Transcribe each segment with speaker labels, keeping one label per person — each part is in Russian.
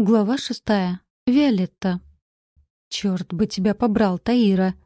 Speaker 1: Глава шестая. Виолетта. «Чёрт бы тебя побрал, Таира!»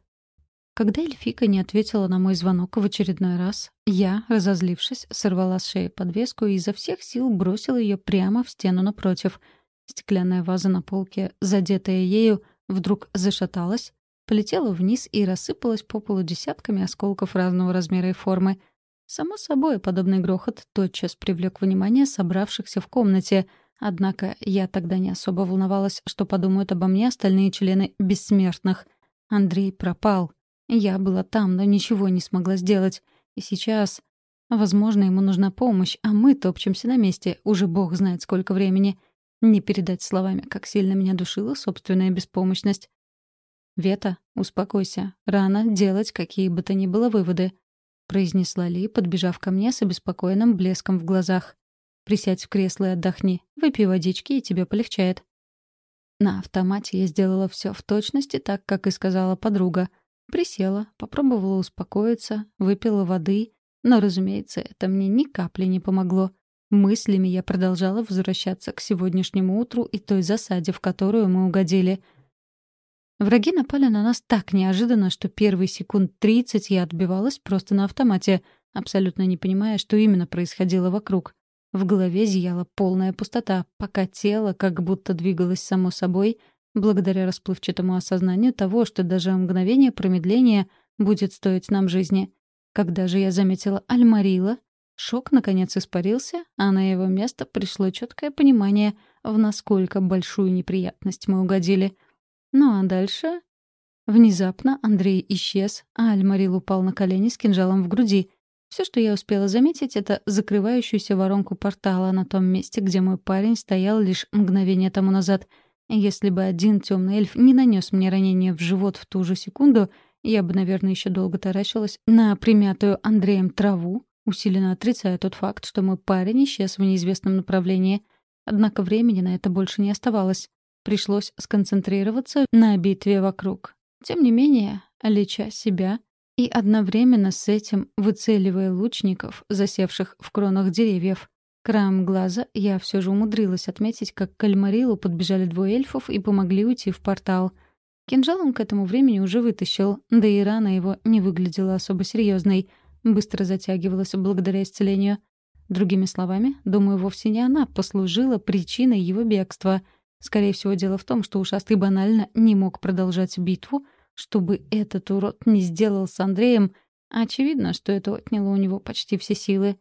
Speaker 1: Когда Эльфика не ответила на мой звонок в очередной раз, я, разозлившись, сорвала с шеи подвеску и изо всех сил бросила ее прямо в стену напротив. Стеклянная ваза на полке, задетая ею, вдруг зашаталась, полетела вниз и рассыпалась по полу десятками осколков разного размера и формы. Само собой, подобный грохот тотчас привлек внимание собравшихся в комнате — Однако я тогда не особо волновалась, что подумают обо мне остальные члены бессмертных. Андрей пропал. Я была там, но ничего не смогла сделать. И сейчас... Возможно, ему нужна помощь, а мы топчемся на месте, уже бог знает сколько времени. Не передать словами, как сильно меня душила собственная беспомощность. «Вета, успокойся. Рано делать какие бы то ни было выводы», — произнесла Ли, подбежав ко мне с обеспокоенным блеском в глазах. Присядь в кресло и отдохни. Выпей водички, и тебе полегчает. На автомате я сделала все в точности так, как и сказала подруга. Присела, попробовала успокоиться, выпила воды, но, разумеется, это мне ни капли не помогло. Мыслями я продолжала возвращаться к сегодняшнему утру и той засаде, в которую мы угодили. Враги напали на нас так неожиданно, что первые секунд тридцать я отбивалась просто на автомате, абсолютно не понимая, что именно происходило вокруг. В голове зияла полная пустота, пока тело как будто двигалось само собой, благодаря расплывчатому осознанию того, что даже мгновение промедления будет стоить нам жизни. Когда же я заметила Альмарила, шок наконец испарился, а на его место пришло четкое понимание, в насколько большую неприятность мы угодили. Ну а дальше... Внезапно Андрей исчез, а Альмарил упал на колени с кинжалом в груди — все, что я успела заметить, это закрывающуюся воронку портала на том месте, где мой парень стоял лишь мгновение тому назад. Если бы один темный эльф не нанес мне ранение в живот в ту же секунду, я бы, наверное, еще долго таращилась на примятую Андреем траву, усиленно отрицая тот факт, что мой парень исчез в неизвестном направлении. Однако времени на это больше не оставалось. Пришлось сконцентрироваться на битве вокруг. Тем не менее, леча себя, и одновременно с этим выцеливая лучников, засевших в кронах деревьев. Краем глаза я все же умудрилась отметить, как к Альмарилу подбежали двое эльфов и помогли уйти в портал. Кинжал он к этому времени уже вытащил, да и рана его не выглядела особо серьезной, быстро затягивалась благодаря исцелению. Другими словами, думаю, вовсе не она послужила причиной его бегства. Скорее всего, дело в том, что ушастый банально не мог продолжать битву, чтобы этот урод не сделал с Андреем, очевидно, что это отняло у него почти все силы.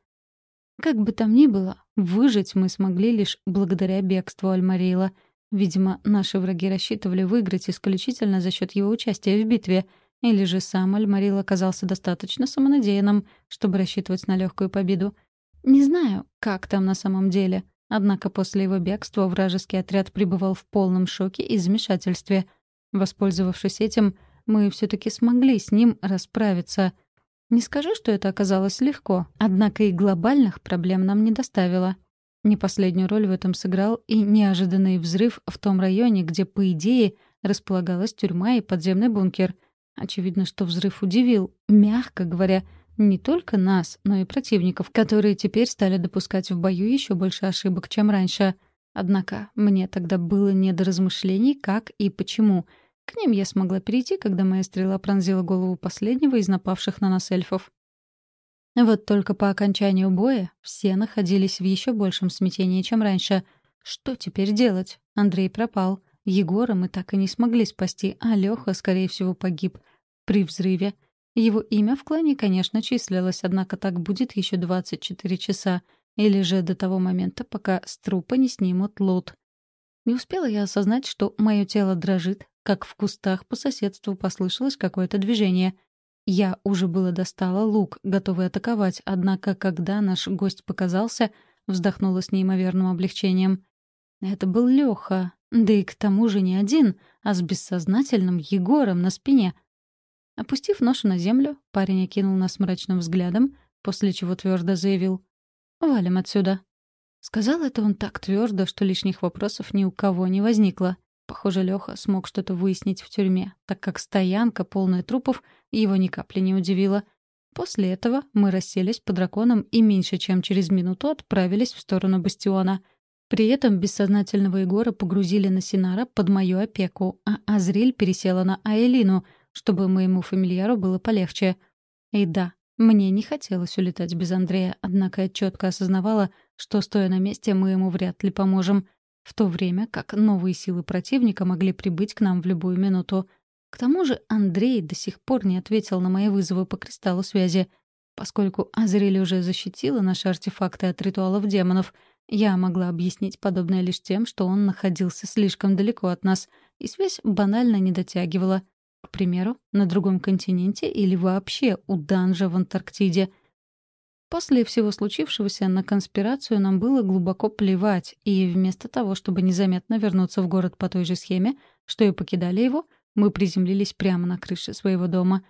Speaker 1: Как бы там ни было, выжить мы смогли лишь благодаря бегству Альмарейла. Видимо, наши враги рассчитывали выиграть исключительно за счет его участия в битве, или же сам Альмарил оказался достаточно самонадеянным, чтобы рассчитывать на легкую победу. Не знаю, как там на самом деле. Однако после его бегства вражеский отряд пребывал в полном шоке и замешательстве — Воспользовавшись этим, мы все таки смогли с ним расправиться. Не скажу, что это оказалось легко, однако и глобальных проблем нам не доставило. Не последнюю роль в этом сыграл и неожиданный взрыв в том районе, где, по идее, располагалась тюрьма и подземный бункер. Очевидно, что взрыв удивил, мягко говоря, не только нас, но и противников, которые теперь стали допускать в бою еще больше ошибок, чем раньше. Однако мне тогда было не до размышлений, как и почему — к ним я смогла перейти, когда моя стрела пронзила голову последнего из напавших на нас эльфов. Вот только по окончанию боя все находились в еще большем смятении, чем раньше. Что теперь делать? Андрей пропал. Егора мы так и не смогли спасти, а Лёха, скорее всего, погиб при взрыве. Его имя в клане, конечно, числилось, однако так будет еще 24 часа, или же до того момента, пока с трупа не снимут лут. Не успела я осознать, что мое тело дрожит, как в кустах по соседству послышалось какое-то движение. Я уже было достала лук, готовый атаковать, однако, когда наш гость показался, вздохнула с неимоверным облегчением. Это был Лёха, да и к тому же не один, а с бессознательным Егором на спине. Опустив ношу на землю, парень окинул нас мрачным взглядом, после чего твердо заявил «Валим отсюда». Сказал это он так твердо, что лишних вопросов ни у кого не возникло. Похоже, Лёха смог что-то выяснить в тюрьме, так как стоянка, полная трупов, его ни капли не удивила. После этого мы расселись по драконам и меньше чем через минуту отправились в сторону бастиона. При этом бессознательного Егора погрузили на Синара под мою опеку, а Азриль пересела на Айлину, чтобы моему фамильяру было полегче. И да, мне не хотелось улетать без Андрея, однако я четко осознавала, что, стоя на месте, мы ему вряд ли поможем, в то время как новые силы противника могли прибыть к нам в любую минуту. К тому же Андрей до сих пор не ответил на мои вызовы по кристаллу связи. Поскольку Азриль уже защитила наши артефакты от ритуалов демонов — я могла объяснить подобное лишь тем, что он находился слишком далеко от нас, и связь банально не дотягивала. К примеру, на другом континенте или вообще у Данжа в Антарктиде. После всего случившегося на конспирацию нам было глубоко плевать, и вместо того, чтобы незаметно вернуться в город по той же схеме, что и покидали его, мы приземлились прямо на крыше своего дома.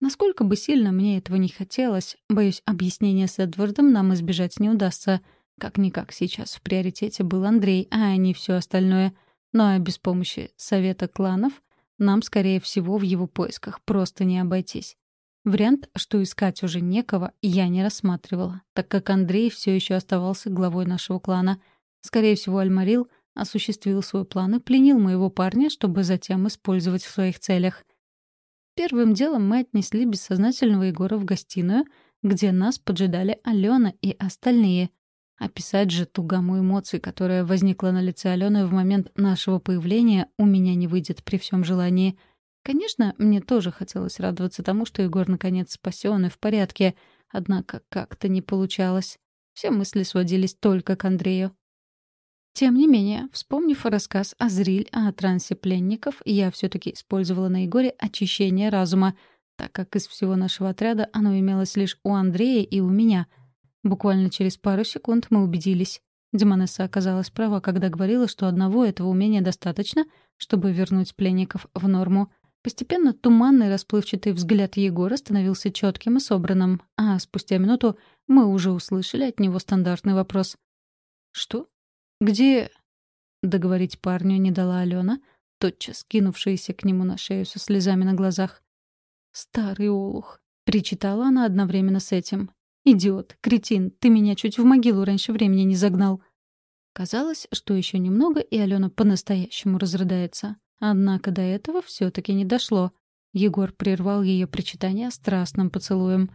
Speaker 1: Насколько бы сильно мне этого не хотелось, боюсь, объяснения с Эдвардом нам избежать не удастся — как-никак сейчас в приоритете был Андрей, а не все остальное. Но ну, а без помощи совета кланов нам, скорее всего, в его поисках просто не обойтись. Вариант, что искать уже некого, я не рассматривала, так как Андрей все еще оставался главой нашего клана. Скорее всего, Альмарил осуществил свой план и пленил моего парня, чтобы затем использовать в своих целях. Первым делом мы отнесли бессознательного Егора в гостиную, где нас поджидали Алена и остальные — Описать же ту гамму эмоций, которая возникла на лице Алены в момент нашего появления, у меня не выйдет при всем желании. Конечно, мне тоже хотелось радоваться тому, что Егор наконец спасен и в порядке, однако как-то не получалось. Все мысли сводились только к Андрею. Тем не менее, вспомнив рассказ Азриль о трансе пленников, я все таки использовала на Егоре очищение разума, так как из всего нашего отряда оно имелось лишь у Андрея и у меня — Буквально через пару секунд мы убедились. Демонесса оказалась права, когда говорила, что одного этого умения достаточно, чтобы вернуть пленников в норму. Постепенно туманный расплывчатый взгляд Егора становился четким и собранным, а спустя минуту мы уже услышали от него стандартный вопрос. «Что? Где...» Договорить парню не дала Алена, тотчас кинувшаяся к нему на шею со слезами на глазах. «Старый олух», — причитала она одновременно с этим. «Идиот, кретин, ты меня чуть в могилу раньше времени не загнал». Казалось, что еще немного, и Алена по-настоящему разрыдается. Однако до этого все таки не дошло. Егор прервал ее причитание страстным поцелуем.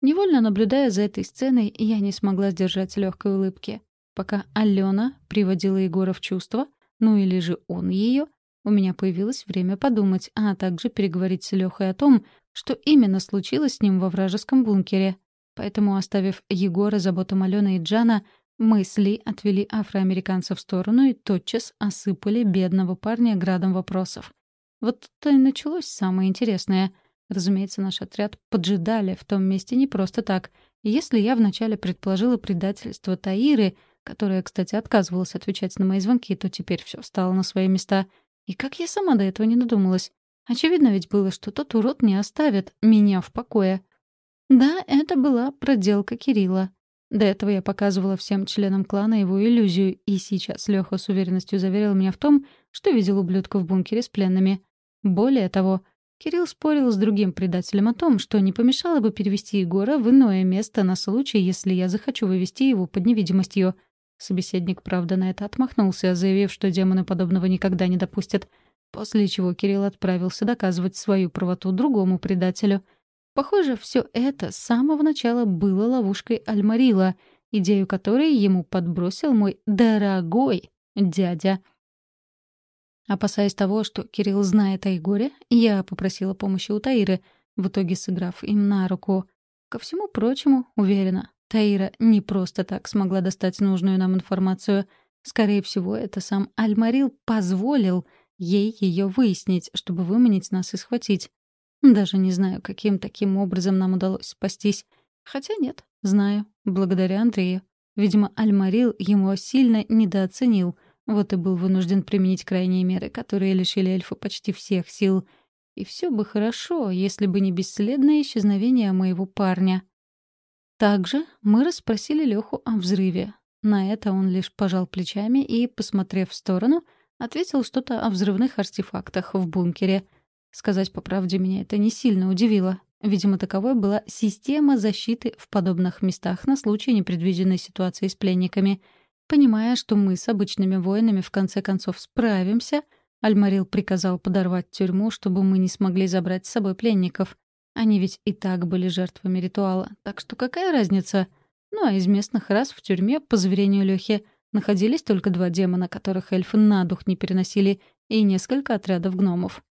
Speaker 1: Невольно наблюдая за этой сценой, я не смогла сдержать легкой улыбки. Пока Алена приводила Егора в чувство, ну или же он ее, у меня появилось время подумать, а также переговорить с Лехой о том, что именно случилось с ним во вражеском бункере — Поэтому, оставив Егора заботам Алены и Джана, мы с Ли отвели афроамериканца в сторону и тотчас осыпали бедного парня градом вопросов. Вот тут и началось самое интересное. Разумеется, наш отряд поджидали в том месте не просто так. Если я вначале предположила предательство Таиры, которая, кстати, отказывалась отвечать на мои звонки, то теперь все встало на свои места. И как я сама до этого не додумалась? Очевидно ведь было, что тот урод не оставит меня в покое. Да, это была проделка Кирилла. До этого я показывала всем членам клана его иллюзию, и сейчас Лёха с уверенностью заверил меня в том, что видел ублюдка в бункере с пленными. Более того, Кирилл спорил с другим предателем о том, что не помешало бы перевести Егора в иное место на случай, если я захочу вывести его под невидимостью. Собеседник, правда, на это отмахнулся, заявив, что демоны подобного никогда не допустят. После чего Кирилл отправился доказывать свою правоту другому предателю — Похоже, все это с самого начала было ловушкой Альмарила, идею которой ему подбросил мой дорогой дядя. Опасаясь того, что Кирилл знает о Егоре, я попросила помощи у Таиры, в итоге сыграв им на руку. Ко всему прочему, уверена, Таира не просто так смогла достать нужную нам информацию. Скорее всего, это сам Альмарил позволил ей ее выяснить, чтобы выманить нас и схватить. Даже не знаю, каким таким образом нам удалось спастись. Хотя нет, знаю, благодаря Андрею. Видимо, Альмарил ему сильно недооценил, вот и был вынужден применить крайние меры, которые лишили эльфа почти всех сил. И все бы хорошо, если бы не бесследное исчезновение моего парня. Также мы расспросили Леху о взрыве. На это он лишь пожал плечами и, посмотрев в сторону, ответил что-то о взрывных артефактах в бункере — Сказать по правде, меня это не сильно удивило. Видимо, таковой была система защиты в подобных местах на случай непредвиденной ситуации с пленниками. Понимая, что мы с обычными воинами в конце концов справимся, Альмарил приказал подорвать тюрьму, чтобы мы не смогли забрать с собой пленников. Они ведь и так были жертвами ритуала, так что какая разница? Ну а из местных рас в тюрьме, по заверению Лёхи, находились только два демона, которых эльфы на дух не переносили, и несколько отрядов гномов.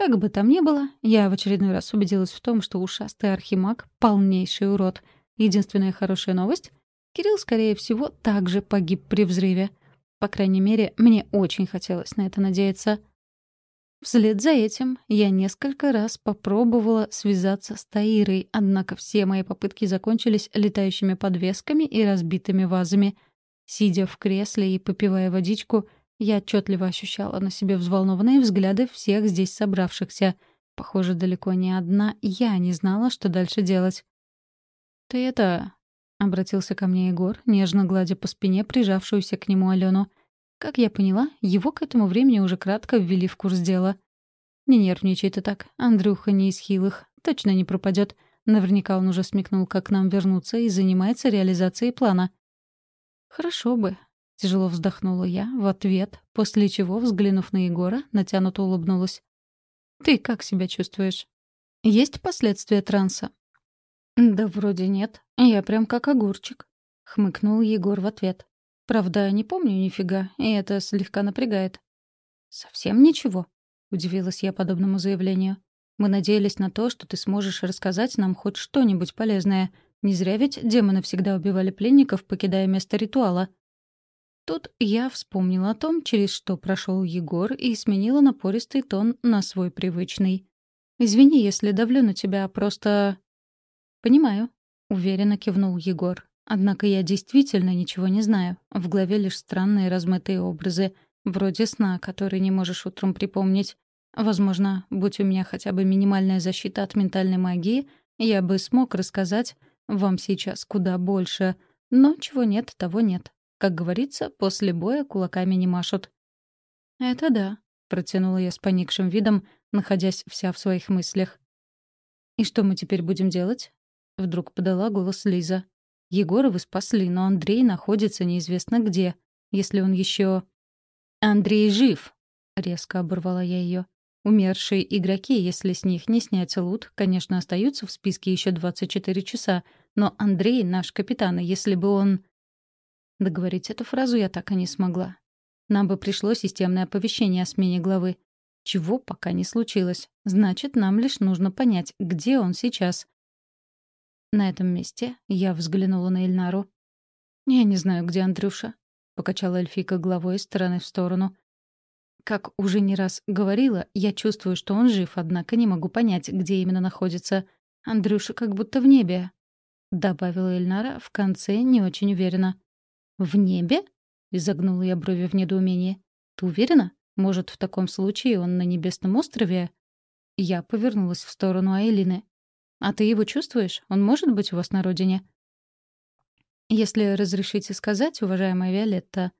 Speaker 1: Как бы там ни было, я в очередной раз убедилась в том, что ушастый архимаг — полнейший урод. Единственная хорошая новость — Кирилл, скорее всего, также погиб при взрыве. По крайней мере, мне очень хотелось на это надеяться. Вслед за этим я несколько раз попробовала связаться с Таирой, однако все мои попытки закончились летающими подвесками и разбитыми вазами. Сидя в кресле и попивая водичку, я отчетливо ощущала на себе взволнованные взгляды всех здесь собравшихся. Похоже, далеко не одна я не знала, что дальше делать. «Ты это...» Обратился ко мне Егор, нежно гладя по спине прижавшуюся к нему Алену. Как я поняла, его к этому времени уже кратко ввели в курс дела. «Не нервничай ты так. Андрюха не из хилых. Точно не пропадет. Наверняка он уже смекнул, как нам вернуться, и занимается реализацией плана». «Хорошо бы», — тяжело вздохнула я в ответ, после чего, взглянув на Егора, натянуто улыбнулась. «Ты как себя чувствуешь?» «Есть последствия транса?» «Да вроде нет. Я прям как огурчик», — хмыкнул Егор в ответ. «Правда, не помню нифига, и это слегка напрягает». «Совсем ничего?» — удивилась я подобному заявлению. «Мы надеялись на то, что ты сможешь рассказать нам хоть что-нибудь полезное. Не зря ведь демоны всегда убивали пленников, покидая место ритуала». Тут я вспомнила о том, через что прошел Егор, и сменила напористый тон на свой привычный. «Извини, если давлю на тебя, просто...» «Понимаю», — уверенно кивнул Егор. «Однако я действительно ничего не знаю. В голове лишь странные размытые образы, вроде сна, который не можешь утром припомнить. Возможно, будь у меня хотя бы минимальная защита от ментальной магии, я бы смог рассказать вам сейчас куда больше. Но чего нет, того нет. Как говорится, после боя кулаками не машут». «Это да», — протянула я с поникшим видом, находясь вся в своих мыслях. «И что мы теперь будем делать?» Вдруг подала голос Лиза. Егора вы спасли, но Андрей находится неизвестно где. Если он еще... «Андрей жив!» — резко оборвала я ее. Умершие игроки, если с них не снять лут, конечно, остаются в списке еще 24 часа, но Андрей — наш капитан, и если бы он... Договорить эту фразу я так и не смогла. Нам бы пришло системное оповещение о смене главы. Чего пока не случилось. Значит, нам лишь нужно понять, где он сейчас. На этом месте я взглянула на Эльнару. «Я не знаю, где Андрюша», — покачала эльфика головой из стороны в сторону. Как уже не раз говорила, я чувствую, что он жив, однако не могу понять, где именно находится. Андрюша как будто в небе. Добавила Эльнара в конце не очень уверенно. «В небе?» — изогнула я брови в недоумении. «Ты уверена? Может, в таком случае он на небесном острове?» Я повернулась в сторону Айлины. А ты его чувствуешь? Он может быть у вас на родине? Если разрешите сказать, уважаемая Виолетта,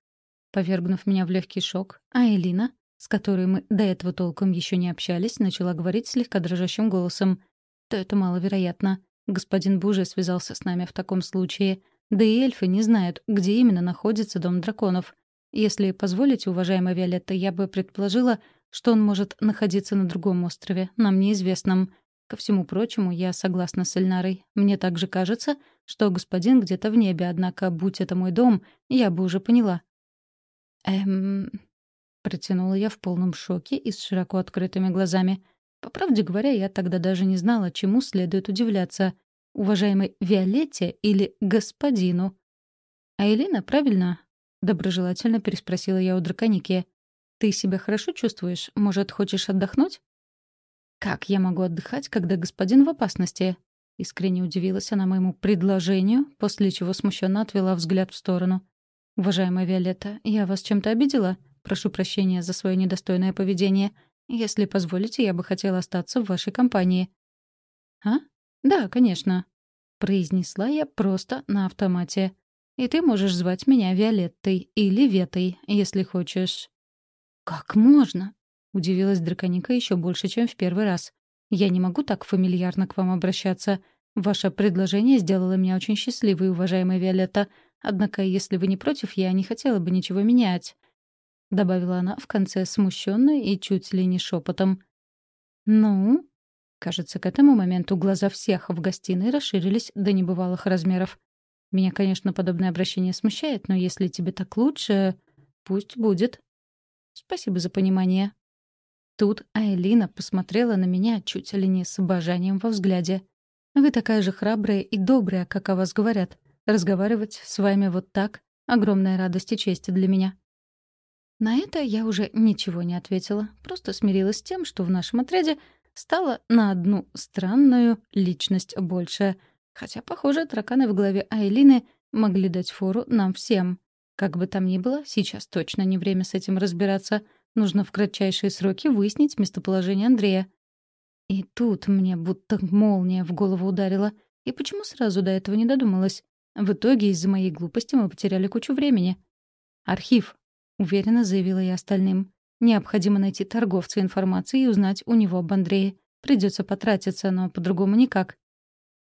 Speaker 1: повергнув меня в легкий шок, а Элина, с которой мы до этого толком еще не общались, начала говорить слегка дрожащим голосом, то это маловероятно. Господин Бужи связался с нами в таком случае. Да и эльфы не знают, где именно находится дом драконов. Если позволите, уважаемая Виолетта, я бы предположила, что он может находиться на другом острове, нам неизвестном. Ко всему прочему, я согласна с Эльнарой. Мне также кажется, что господин где-то в небе, однако, будь это мой дом, я бы уже поняла. «Эм...» — протянула я в полном шоке и с широко открытыми глазами. По правде говоря, я тогда даже не знала, чему следует удивляться. Уважаемой Виолетте или господину? «А Элина, правильно?» — доброжелательно переспросила я у драконики. «Ты себя хорошо чувствуешь? Может, хочешь отдохнуть?» «Как я могу отдыхать, когда господин в опасности?» Искренне удивилась она моему предложению, после чего смущенно отвела взгляд в сторону. «Уважаемая Виолетта, я вас чем-то обидела? Прошу прощения за свое недостойное поведение. Если позволите, я бы хотела остаться в вашей компании». «А? Да, конечно», — произнесла я просто на автомате. «И ты можешь звать меня Виолеттой или Ветой, если хочешь». «Как можно?» Удивилась драконика еще больше, чем в первый раз. «Я не могу так фамильярно к вам обращаться. Ваше предложение сделало меня очень счастливой, уважаемая Виолетта. Однако, если вы не против, я не хотела бы ничего менять», — добавила она в конце смущенно и чуть ли не шепотом. «Ну?» Кажется, к этому моменту глаза всех в гостиной расширились до небывалых размеров. Меня, конечно, подобное обращение смущает, но если тебе так лучше, пусть будет. Спасибо за понимание. Тут Айлина посмотрела на меня чуть ли не с обожанием во взгляде. Вы такая же храбрая и добрая, как о вас говорят. Разговаривать с вами вот так — огромная радость и честь для меня». На это я уже ничего не ответила, просто смирилась с тем, что в нашем отряде стала на одну странную личность больше. Хотя, похоже, тараканы в голове Айлины могли дать фору нам всем. Как бы там ни было, сейчас точно не время с этим разбираться. Нужно в кратчайшие сроки выяснить местоположение Андрея. И тут мне будто молния в голову ударила. И почему сразу до этого не додумалась? В итоге из-за моей глупости мы потеряли кучу времени. «Архив», — уверенно заявила я остальным. «Необходимо найти торговца информацией и узнать у него об Андрее. Придется потратиться, но по-другому никак».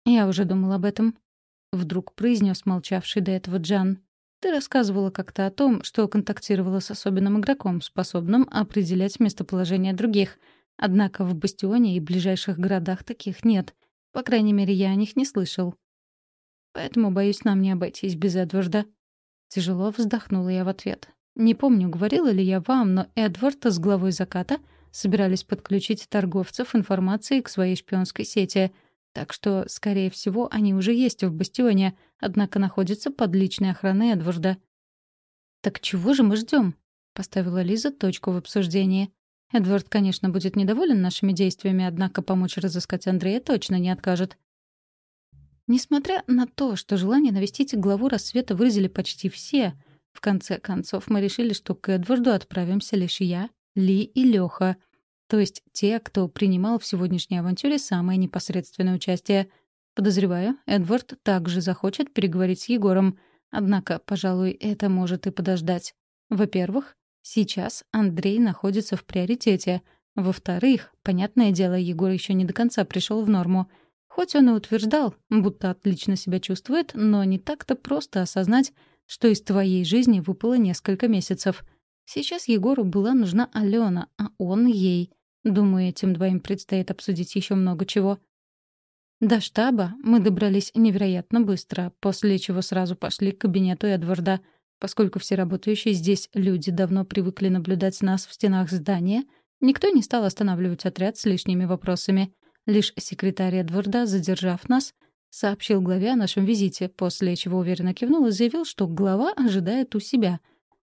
Speaker 1: «Я уже думал об этом», — вдруг произнес молчавший до этого Джан. «Ты рассказывала как-то о том, что контактировала с особенным игроком, способным определять местоположение других — Однако в Бастионе и ближайших городах таких нет. По крайней мере, я о них не слышал. Поэтому, боюсь, нам не обойтись без Эдварда. Тяжело вздохнула я в ответ. Не помню, говорила ли я вам, но Эдвард с главой заката собирались подключить торговцев информацией к своей шпионской сети. Так что, скорее всего, они уже есть в Бастионе, однако находятся под личной охраной Эдварда. «Так чего же мы ждем? поставила Лиза точку в обсуждении. Эдвард, конечно, будет недоволен нашими действиями, однако помочь разыскать Андрея точно не откажет. Несмотря на то, что желание навестить главу рассвета выразили почти все, в конце концов мы решили, что к Эдварду отправимся лишь я, Ли и Лёха, то есть те, кто принимал в сегодняшней авантюре самое непосредственное участие. Подозреваю, Эдвард также захочет переговорить с Егором, однако, пожалуй, это может и подождать. Во-первых, Сейчас Андрей находится в приоритете. Во-вторых, понятное дело, Егор еще не до конца пришел в норму. Хоть он и утверждал, будто отлично себя чувствует, но не так-то просто осознать, что из твоей жизни выпало несколько месяцев. Сейчас Егору была нужна Алена, а он ей. Думаю, этим двоим предстоит обсудить еще много чего. До штаба мы добрались невероятно быстро, после чего сразу пошли к кабинету Эдварда — Поскольку все работающие здесь люди давно привыкли наблюдать нас в стенах здания, никто не стал останавливать отряд с лишними вопросами. Лишь секретарь Эдварда, задержав нас, сообщил главе о нашем визите, после чего уверенно кивнул и заявил, что глава ожидает у себя.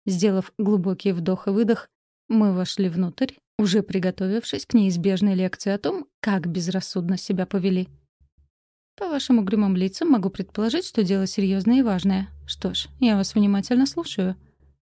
Speaker 1: Сделав глубокий вдох и выдох, мы вошли внутрь, уже приготовившись к неизбежной лекции о том, как безрассудно себя повели. По вашим угрюмым лицам могу предположить, что дело серьезное и важное. Что ж, я вас внимательно слушаю.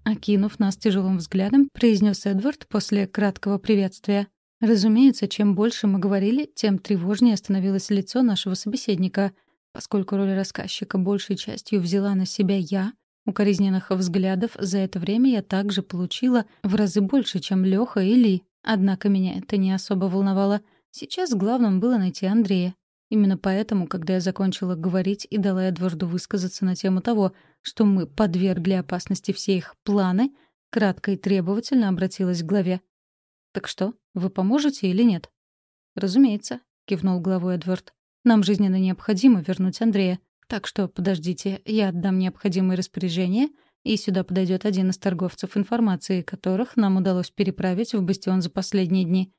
Speaker 1: Окинув нас тяжелым взглядом, произнес Эдвард после краткого приветствия. Разумеется, чем больше мы говорили, тем тревожнее становилось лицо нашего собеседника. Поскольку роль рассказчика большей частью взяла на себя я, укоризненных взглядов за это время я также получила в разы больше, чем Лёха и Ли. Однако меня это не особо волновало. Сейчас главным было найти Андрея. Именно поэтому, когда я закончила говорить и дала Эдварду высказаться на тему того, что мы подвергли опасности все их планы, кратко и требовательно обратилась к главе. «Так что, вы поможете или нет?» «Разумеется», — кивнул главой Эдвард. «Нам жизненно необходимо вернуть Андрея. Так что подождите, я отдам необходимые распоряжения, и сюда подойдет один из торговцев информации, которых нам удалось переправить в бастион за последние дни.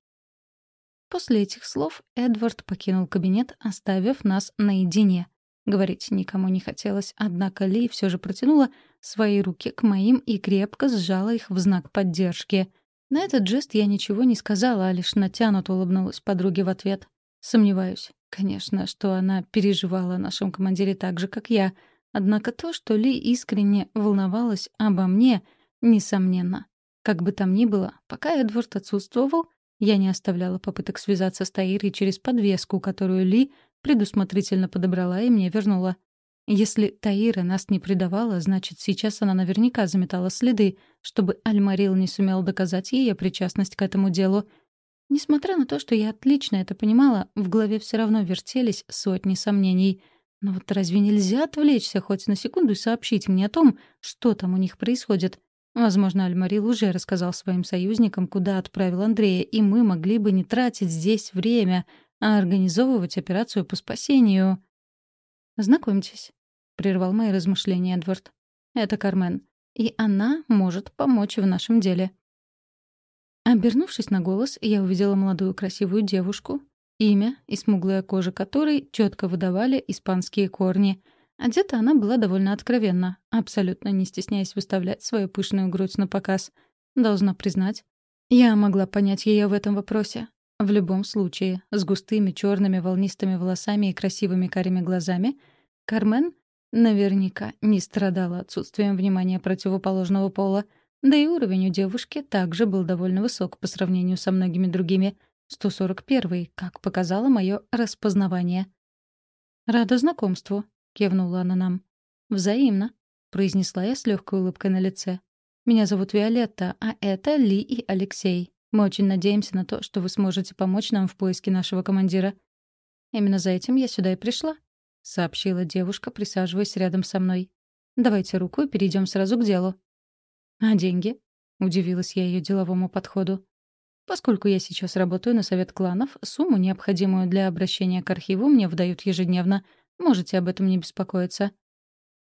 Speaker 1: После этих слов Эдвард покинул кабинет, оставив нас наедине. Говорить никому не хотелось, однако Ли все же протянула свои руки к моим и крепко сжала их в знак поддержки. На этот жест я ничего не сказала, а лишь натянуто улыбнулась подруге в ответ. Сомневаюсь, конечно, что она переживала о нашем командире так же, как я. Однако то, что Ли искренне волновалась обо мне, несомненно. Как бы там ни было, пока Эдвард отсутствовал, я не оставляла попыток связаться с Таирой через подвеску, которую Ли предусмотрительно подобрала и мне вернула. Если Таира нас не предавала, значит, сейчас она наверняка заметала следы, чтобы Альмарил не сумел доказать ей причастность к этому делу. Несмотря на то, что я отлично это понимала, в голове все равно вертелись сотни сомнений. Но вот разве нельзя отвлечься хоть на секунду и сообщить мне о том, что там у них происходит? Возможно, Альмарил уже рассказал своим союзникам, куда отправил Андрея, и мы могли бы не тратить здесь время, а организовывать операцию по спасению. «Знакомьтесь», — прервал мои размышления Эдвард. «Это Кармен, и она может помочь в нашем деле». Обернувшись на голос, я увидела молодую красивую девушку, имя и смуглая кожа которой четко выдавали испанские корни. Одета она была довольно откровенно, абсолютно не стесняясь выставлять свою пышную грудь на показ. Должна признать, я могла понять ее в этом вопросе. В любом случае, с густыми черными волнистыми волосами и красивыми карими глазами, Кармен наверняка не страдала отсутствием внимания противоположного пола, да и уровень у девушки также был довольно высок по сравнению со многими другими — 141-й, как показало мое распознавание. «Рада знакомству», — кивнула она нам. «Взаимно», — произнесла я с легкой улыбкой на лице. «Меня зовут Виолетта, а это Ли и Алексей. Мы очень надеемся на то, что вы сможете помочь нам в поиске нашего командира». «Именно за этим я сюда и пришла», — сообщила девушка, присаживаясь рядом со мной. «Давайте руку и перейдем сразу к делу». «А деньги?» — удивилась я ее деловому подходу. Поскольку я сейчас работаю на совет кланов, сумму, необходимую для обращения к архиву, мне выдают ежедневно. Можете об этом не беспокоиться.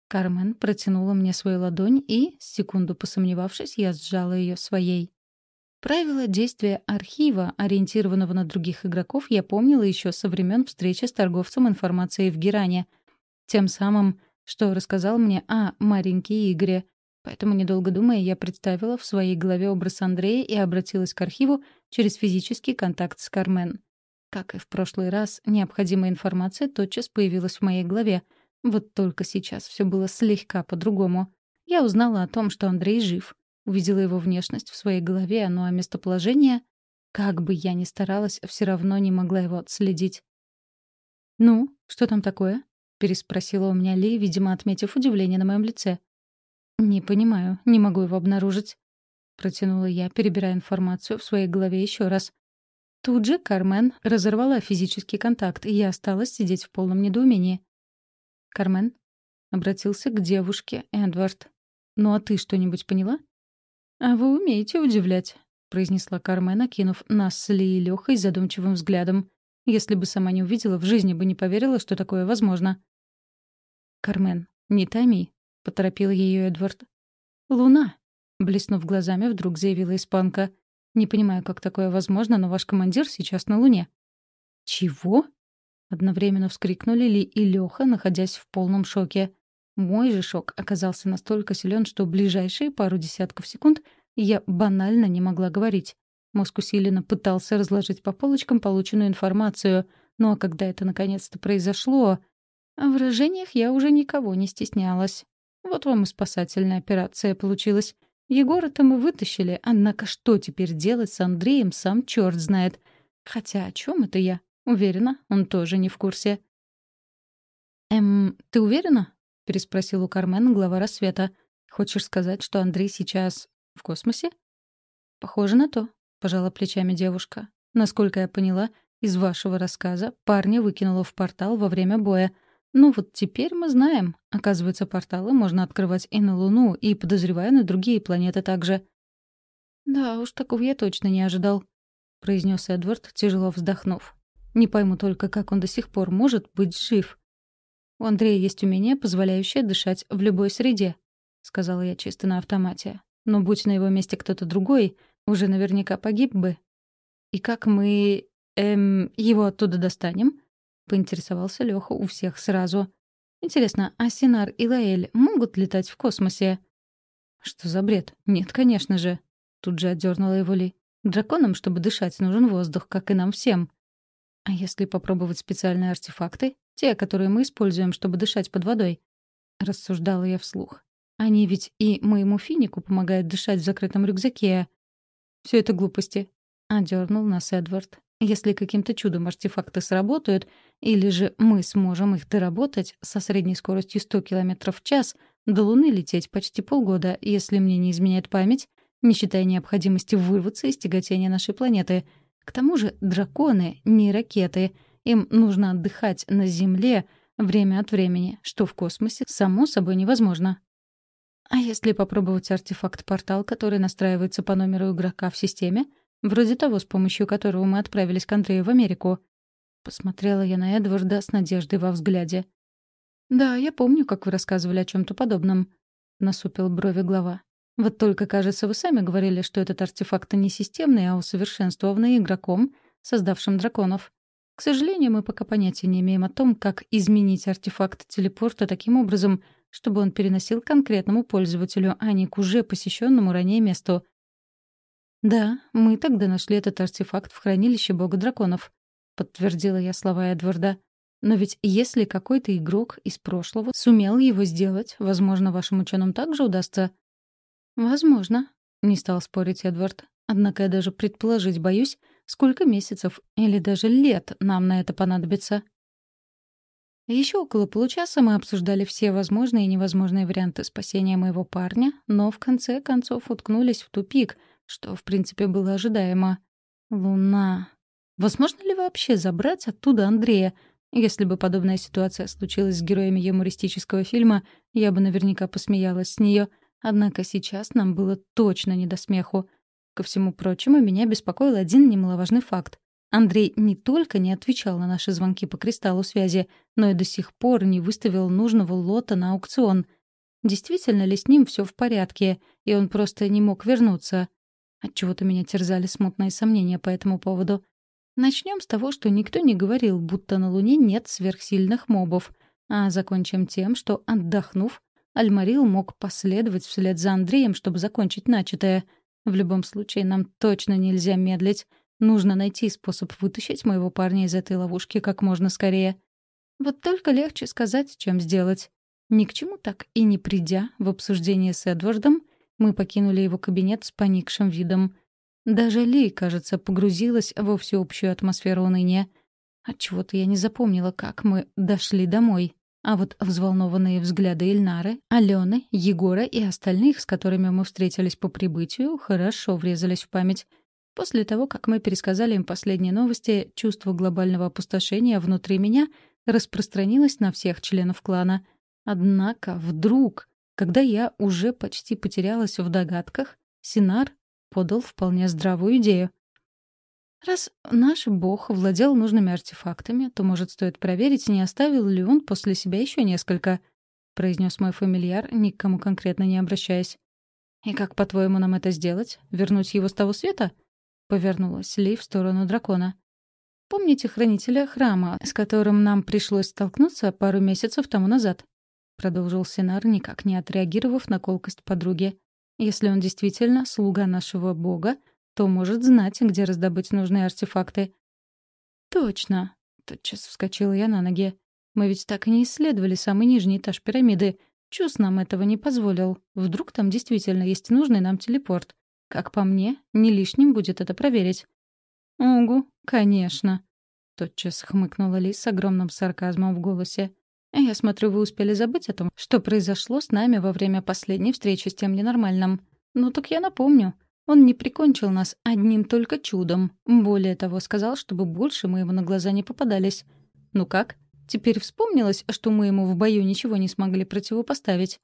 Speaker 1: Кармен протянула мне свою ладонь и, секунду посомневавшись, я сжала ее своей. Правила действия архива, ориентированного на других игроков, я помнила еще со времен встречи с торговцем информацией в Геране. Тем самым, что рассказал мне о маленькой игре. Поэтому, недолго думая, я представила в своей голове образ Андрея и обратилась к архиву через физический контакт с Кармен. Как и в прошлый раз, необходимая информация тотчас появилась в моей голове. Вот только сейчас все было слегка по-другому. Я узнала о том, что Андрей жив. Увидела его внешность в своей голове, ну а местоположение... Как бы я ни старалась, все равно не могла его отследить. «Ну, что там такое?» — переспросила у меня Ли, видимо, отметив удивление на моем лице. «Не понимаю, не могу его обнаружить», — протянула я, перебирая информацию в своей голове еще раз. Тут же Кармен разорвала физический контакт, и я осталась сидеть в полном недоумении. «Кармен?» — обратился к девушке Эдвард. «Ну а ты что-нибудь поняла?» «А вы умеете удивлять», — произнесла Кармен, окинув нас с Ли и Лёхой задумчивым взглядом. «Если бы сама не увидела, в жизни бы не поверила, что такое возможно». «Кармен, не томи», — поторопил ее Эдвард. «Луна!» — блеснув глазами, вдруг заявила испанка. «Не понимаю, как такое возможно, но ваш командир сейчас на Луне». «Чего?» — одновременно вскрикнули Ли и Леха, находясь в полном шоке. Мой же шок оказался настолько силен, что ближайшие пару десятков секунд я банально не могла говорить. Мозг усиленно пытался разложить по полочкам полученную информацию, ну а когда это наконец-то произошло... В выражениях я уже никого не стеснялась. Вот вам и спасательная операция получилась. Егора-то мы вытащили, однако что теперь делать с Андреем, сам черт знает. Хотя о чем это я? Уверена, он тоже не в курсе. «Эм, ты уверена?» — переспросил у Кармен глава рассвета. «Хочешь сказать, что Андрей сейчас в космосе?» «Похоже на то», — пожала плечами девушка. «Насколько я поняла, из вашего рассказа парня выкинуло в портал во время боя — ну вот теперь мы знаем. Оказывается, порталы можно открывать и на Луну, и, подозреваю, на другие планеты также. «Да уж, такого я точно не ожидал», — произнес Эдвард, тяжело вздохнув. «Не пойму только, как он до сих пор может быть жив». «У Андрея есть умение, позволяющее дышать в любой среде», — сказала я чисто на автомате. «Но будь на его месте кто-то другой, уже наверняка погиб бы». «И как мы... эм... его оттуда достанем?» поинтересовался Лёха у всех сразу. «Интересно, а Синар и Лаэль могут летать в космосе?» «Что за бред? Нет, конечно же!» Тут же отдернула его Ли. «Драконам, чтобы дышать, нужен воздух, как и нам всем». «А если попробовать специальные артефакты? Те, которые мы используем, чтобы дышать под водой?» Рассуждала я вслух. «Они ведь и моему финику помогают дышать в закрытом рюкзаке». «Все это глупости», — одернул нас Эдвард. Если каким-то чудом артефакты сработают, или же мы сможем их доработать со средней скоростью 100 км в час, до Луны лететь почти полгода, если мне не изменяет память, не считая необходимости вырваться из тяготения нашей планеты. К тому же драконы — не ракеты. Им нужно отдыхать на Земле время от времени, что в космосе само собой невозможно. А если попробовать артефакт-портал, который настраивается по номеру игрока в системе, вроде того, с помощью которого мы отправились к Андрею в Америку? Посмотрела я на Эдварда с надеждой во взгляде. «Да, я помню, как вы рассказывали о чем то подобном», — насупил брови глава. «Вот только, кажется, вы сами говорили, что этот артефакт не системный, а усовершенствованный игроком, создавшим драконов. К сожалению, мы пока понятия не имеем о том, как изменить артефакт телепорта таким образом, чтобы он переносил конкретному пользователю, а не к уже посещенному ранее месту. «Да, мы тогда нашли этот артефакт в хранилище бога драконов», — подтвердила я слова Эдварда. Но ведь если какой-то игрок из прошлого сумел его сделать, возможно, вашим ученым также удастся. Возможно, не стал спорить Эдвард. Однако я даже предположить боюсь, сколько месяцев или даже лет нам на это понадобится. Еще около получаса мы обсуждали все возможные и невозможные варианты спасения моего парня, но в конце концов уткнулись в тупик, что, в принципе, было ожидаемо. Луна. Возможно ли вообще забрать оттуда Андрея? Если бы подобная ситуация случилась с героями юмористического фильма, я бы наверняка посмеялась с нее. Однако сейчас нам было точно не до смеху. Ко всему прочему, меня беспокоил один немаловажный факт. Андрей не только не отвечал на наши звонки по кристаллу связи, но и до сих пор не выставил нужного лота на аукцион. Действительно ли с ним все в порядке, и он просто не мог вернуться? Отчего-то меня терзали смутные сомнения по этому поводу. Начнем с того, что никто не говорил, будто на Луне нет сверхсильных мобов, а закончим тем, что, отдохнув, Альмарил мог последовать вслед за Андреем, чтобы закончить начатое. В любом случае, нам точно нельзя медлить. Нужно найти способ вытащить моего парня из этой ловушки как можно скорее. Вот только легче сказать, чем сделать. Ни к чему так и не придя в обсуждение с Эдвардом, мы покинули его кабинет с поникшим видом. Даже Ли, кажется, погрузилась во всеобщую атмосферу уныния. Отчего-то я не запомнила, как мы дошли домой. А вот взволнованные взгляды Ильнары, Алены, Егора и остальных, с которыми мы встретились по прибытию, хорошо врезались в память. После того, как мы пересказали им последние новости, чувство глобального опустошения внутри меня распространилось на всех членов клана. Однако вдруг, когда я уже почти потерялась в догадках, Синар подал вполне здравую идею. Раз наш бог владел нужными артефактами, то, может, стоит проверить, не оставил ли он после себя еще несколько, — произнес мой фамильяр, ни к кому конкретно не обращаясь. «И как, по-твоему, нам это сделать? Вернуть его с того света?» — повернулась Ли в сторону дракона. «Помните хранителя храма, с которым нам пришлось столкнуться пару месяцев тому назад?» — продолжил Синар, никак не отреагировав на колкость подруги. Если он действительно слуга нашего бога, то может знать, где раздобыть нужные артефакты. «Точно!» — тотчас вскочила я на ноги. «Мы ведь так и не исследовали самый нижний этаж пирамиды. Чус нам этого не позволил. Вдруг там действительно есть нужный нам телепорт. Как по мне, не лишним будет это проверить». «Угу, конечно!» — тотчас хмыкнула Ли с огромным сарказмом в голосе. «Я смотрю, вы успели забыть о том, что произошло с нами во время последней встречи с тем ненормальным. Ну так я напомню. Он не прикончил нас одним только чудом. Более того, сказал, чтобы больше мы ему на глаза не попадались. Ну как? Теперь вспомнилось, что мы ему в бою ничего не смогли противопоставить?»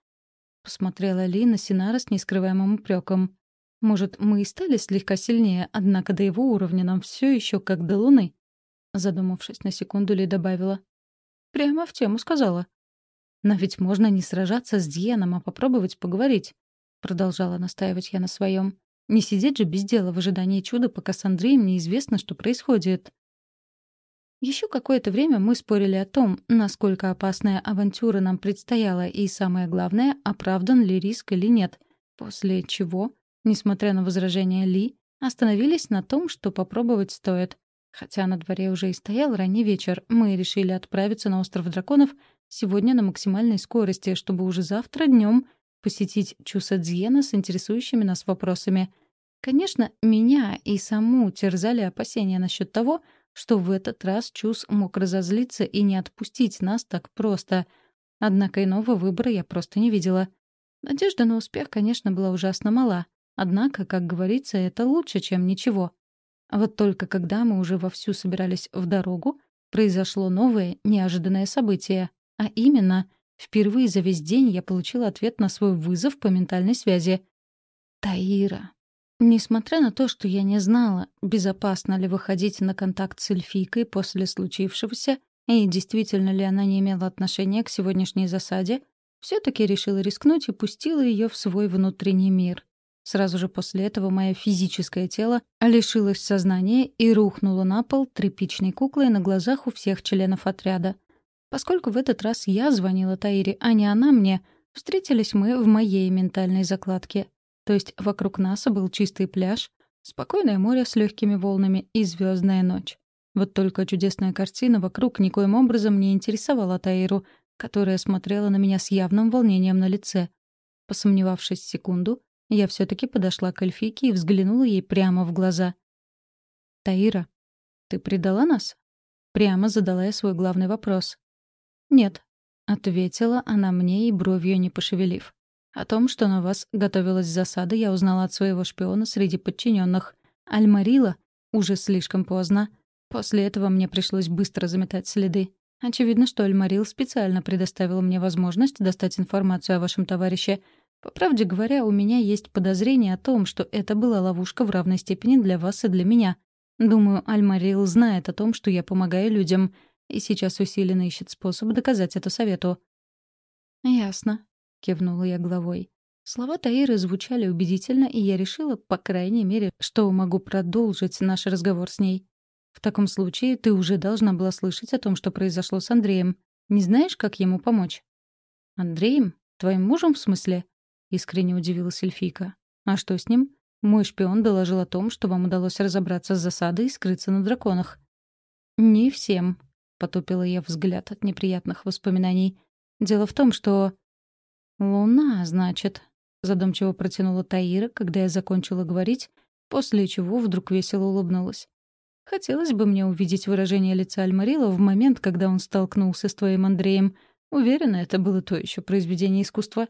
Speaker 1: Посмотрела Ли на Синара с нескрываемым упреком. «Может, мы и стали слегка сильнее, однако до его уровня нам все еще как до Луны?» Задумавшись на секунду, Ли добавила. Прямо в тему сказала. «Но ведь можно не сражаться с Дианом, а попробовать поговорить», — продолжала настаивать я на своем. «Не сидеть же без дела в ожидании чуда, пока с Андреем неизвестно, что происходит». Еще какое-то время мы спорили о том, насколько опасная авантюра нам предстояла, и, самое главное, оправдан ли риск или нет. После чего, несмотря на возражения Ли, остановились на том, что попробовать стоит. Хотя на дворе уже и стоял ранний вечер, мы решили отправиться на остров драконов сегодня на максимальной скорости, чтобы уже завтра днем посетить Чусадзьена с интересующими нас вопросами. Конечно, меня и саму терзали опасения насчет того, что в этот раз Чус мог разозлиться и не отпустить нас так просто. Однако иного выбора я просто не видела. Надежда на успех, конечно, была ужасно мала. Однако, как говорится, это лучше, чем ничего. Вот только когда мы уже вовсю собирались в дорогу, произошло новое, неожиданное событие. А именно, впервые за весь день я получила ответ на свой вызов по ментальной связи. «Таира». Несмотря на то, что я не знала, безопасно ли выходить на контакт с эльфийкой после случившегося, и действительно ли она не имела отношения к сегодняшней засаде, все таки решила рискнуть и пустила ее в свой внутренний мир. Сразу же после этого мое физическое тело лишилось сознания и рухнуло на пол тряпичной куклой на глазах у всех членов отряда. Поскольку в этот раз я звонила Таире, а не она мне, встретились мы в моей ментальной закладке. То есть вокруг нас был чистый пляж, спокойное море с легкими волнами и звездная ночь. Вот только чудесная картина вокруг никоим образом не интересовала Таиру, которая смотрела на меня с явным волнением на лице. Посомневавшись секунду, я все таки подошла к эльфийке и взглянула ей прямо в глаза. «Таира, ты предала нас?» Прямо задала я свой главный вопрос. «Нет», — ответила она мне и бровью не пошевелив. «О том, что на вас готовилась засада, я узнала от своего шпиона среди подчиненных. Альмарила уже слишком поздно. После этого мне пришлось быстро заметать следы. Очевидно, что Альмарил специально предоставил мне возможность достать информацию о вашем товарище — по правде говоря, у меня есть подозрение о том, что это была ловушка в равной степени для вас и для меня. Думаю, Альмарил знает о том, что я помогаю людям, и сейчас усиленно ищет способ доказать это совету». «Ясно», — кивнула я головой. Слова Таиры звучали убедительно, и я решила, по крайней мере, что могу продолжить наш разговор с ней. «В таком случае ты уже должна была слышать о том, что произошло с Андреем. Не знаешь, как ему помочь?» «Андреем? Твоим мужем, в смысле?» — искренне удивилась эльфийка. «А что с ним? Мой шпион доложил о том, что вам удалось разобраться с засадой и скрыться на драконах». «Не всем», — потупила я взгляд от неприятных воспоминаний. «Дело в том, что...» «Луна, значит», — задумчиво протянула Таира, когда я закончила говорить, после чего вдруг весело улыбнулась. «Хотелось бы мне увидеть выражение лица Альмарила в момент, когда он столкнулся с твоим Андреем. Уверена, это было то еще произведение искусства».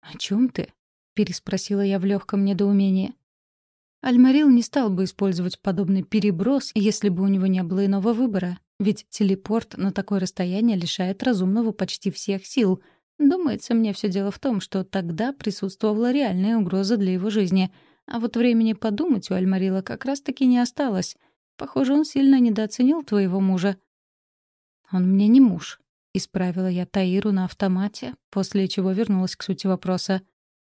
Speaker 1: «О чем ты?» — переспросила я в легком недоумении. Альмарил не стал бы использовать подобный переброс, если бы у него не было иного выбора. Ведь телепорт на такое расстояние лишает разумного почти всех сил. Думается, мне все дело в том, что тогда присутствовала реальная угроза для его жизни. А вот времени подумать у Альмарила как раз-таки не осталось. Похоже, он сильно недооценил твоего мужа. «Он мне не муж», Исправила я Таиру на автомате, после чего вернулась к сути вопроса.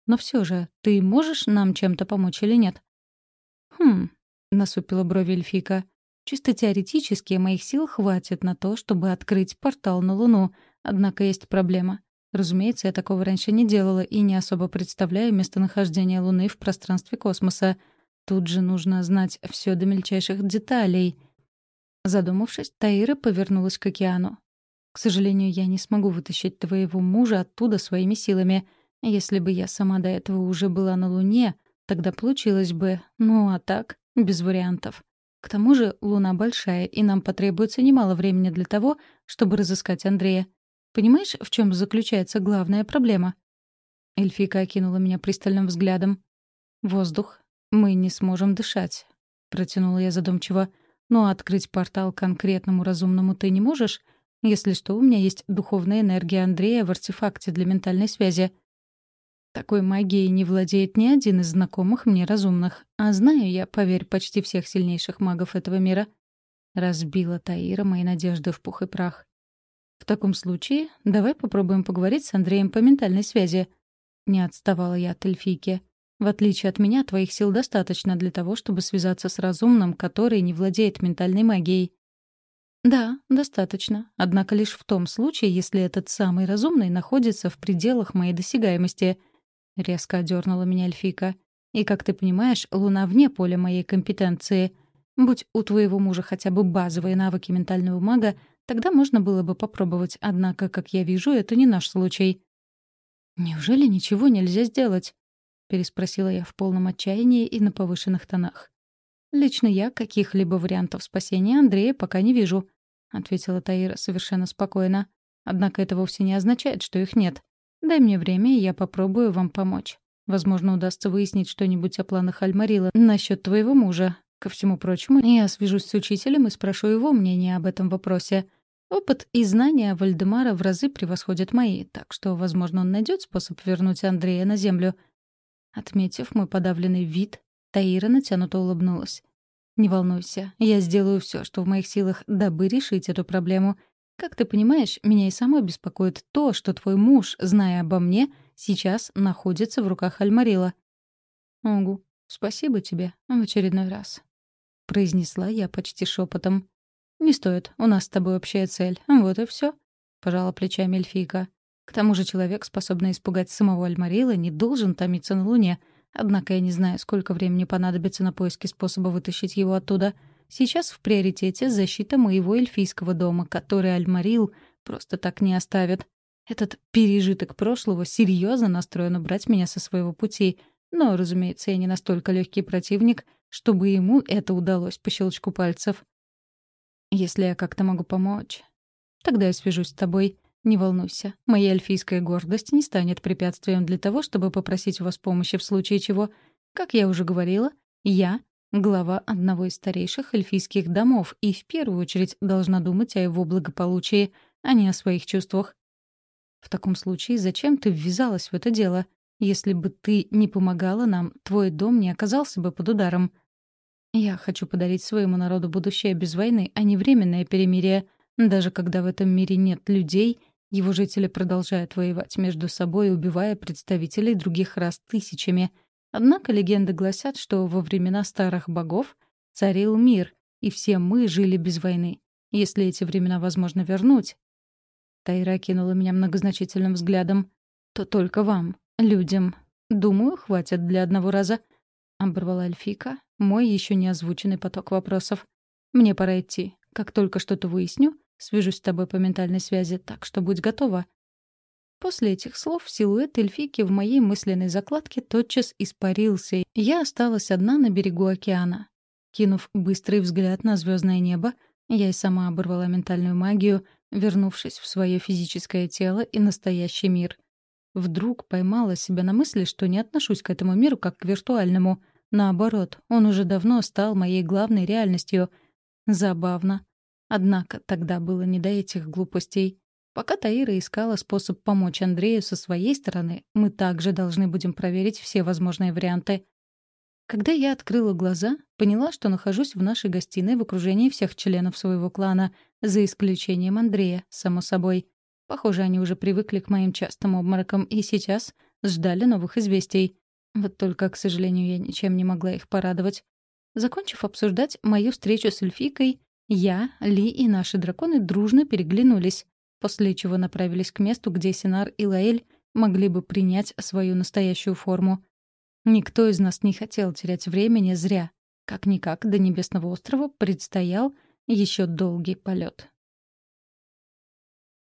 Speaker 1: «Но все же, ты можешь нам чем-то помочь или нет?» «Хм», — насупила брови эльфика. «Чисто теоретически моих сил хватит на то, чтобы открыть портал на Луну, однако есть проблема. Разумеется, я такого раньше не делала и не особо представляю местонахождение Луны в пространстве космоса. Тут же нужно знать все до мельчайших деталей». Задумавшись, Таира повернулась к океану. К сожалению, я не смогу вытащить твоего мужа оттуда своими силами. Если бы я сама до этого уже была на Луне, тогда получилось бы. Ну а так, без вариантов. К тому же Луна большая, и нам потребуется немало времени для того, чтобы разыскать Андрея. Понимаешь, в чем заключается главная проблема?» Эльфика окинула меня пристальным взглядом. «Воздух. Мы не сможем дышать», — протянула я задумчиво. «Но открыть портал конкретному разумному ты не можешь, если что, у меня есть духовная энергия Андрея в артефакте для ментальной связи. Такой магией не владеет ни один из знакомых мне разумных. А знаю я, поверь, почти всех сильнейших магов этого мира. Разбила Таира мои надежды в пух и прах. В таком случае давай попробуем поговорить с Андреем по ментальной связи. Не отставала я от эльфийки. В отличие от меня, твоих сил достаточно для того, чтобы связаться с разумным, который не владеет ментальной магией. «Да, достаточно. Однако лишь в том случае, если этот самый разумный находится в пределах моей досягаемости», — резко одернула меня эльфийка. «И, как ты понимаешь, луна вне поля моей компетенции. Будь у твоего мужа хотя бы базовые навыки ментального мага, тогда можно было бы попробовать, однако, как я вижу, это не наш случай». «Неужели ничего нельзя сделать?» — переспросила я в полном отчаянии и на повышенных тонах. «Лично я каких-либо вариантов спасения Андрея пока не вижу», — ответила Таира совершенно спокойно. «Однако это вовсе не означает, что их нет. Дай мне время, и я попробую вам помочь. Возможно, удастся выяснить что-нибудь о планах Альмарила насчет твоего мужа. Ко всему прочему, я свяжусь с учителем и спрошу его мнение об этом вопросе. Опыт и знания Вальдемара в разы превосходят мои, так что, возможно, он найдет способ вернуть Андрея на землю. Отметив мой подавленный вид, Таира натянуто улыбнулась. «Не волнуйся, я сделаю все, что в моих силах, дабы решить эту проблему. Как ты понимаешь, меня и само беспокоит то, что твой муж, зная обо мне, сейчас находится в руках Альмарила». «Огу, спасибо тебе в очередной раз», — произнесла я почти шепотом. «Не стоит, у нас с тобой общая цель. Вот и все, пожала плечами эльфийка. «К тому же человек, способный испугать самого Альмарила, не должен томиться на Луне. Однако я не знаю, сколько времени понадобится на поиски способа вытащить его оттуда. Сейчас в приоритете защита моего эльфийского дома, который Альмарил просто так не оставит. Этот пережиток прошлого серьезно настроен убрать меня со своего пути. Но, разумеется, я не настолько легкий противник, чтобы ему это удалось по щелчку пальцев. Если я как-то могу помочь, тогда я свяжусь с тобой. Не волнуйся, моя эльфийская гордость не станет препятствием для того, чтобы попросить у вас помощи в случае чего. Как я уже говорила, я — глава одного из старейших эльфийских домов и в первую очередь должна думать о его благополучии, а не о своих чувствах. В таком случае зачем ты ввязалась в это дело? Если бы ты не помогала нам, твой дом не оказался бы под ударом. Я хочу подарить своему народу будущее без войны, а не временное перемирие. Даже когда в этом мире нет людей, его жители продолжают воевать между собой, убивая представителей других рас тысячами. Однако легенды гласят, что во времена старых богов царил мир, и все мы жили без войны. Если эти времена возможно вернуть... Тайра кинула меня многозначительным взглядом. То только вам, людям. Думаю, хватит для одного раза. Оборвала Эльфика, мой еще не озвученный поток вопросов. «Мне пора идти. Как только что-то выясню, свяжусь с тобой по ментальной связи, так что будь готова». После этих слов силуэт эльфийки в моей мысленной закладке тотчас испарился, и я осталась одна на берегу океана. Кинув быстрый взгляд на звездное небо, я и сама оборвала ментальную магию, вернувшись в свое физическое тело и настоящий мир. Вдруг поймала себя на мысли, что не отношусь к этому миру как к виртуальному — Наоборот, он уже давно стал моей главной реальностью. Забавно. Однако тогда было не до этих глупостей. Пока Таира искала способ помочь Андрею со своей стороны, мы также должны будем проверить все возможные варианты. Когда я открыла глаза, поняла, что нахожусь в нашей гостиной в окружении всех членов своего клана, за исключением Андрея, само собой. Похоже, они уже привыкли к моим частым обморокам и сейчас ждали новых известий. Вот только, к сожалению, я ничем не могла их порадовать. Закончив обсуждать мою встречу с эльфийкой, я, Ли и наши драконы дружно переглянулись, после чего направились к месту, где Синар и Лаэль могли бы принять свою настоящую форму. Никто из нас не хотел терять времени зря. Как-никак до Небесного острова предстоял еще долгий полет.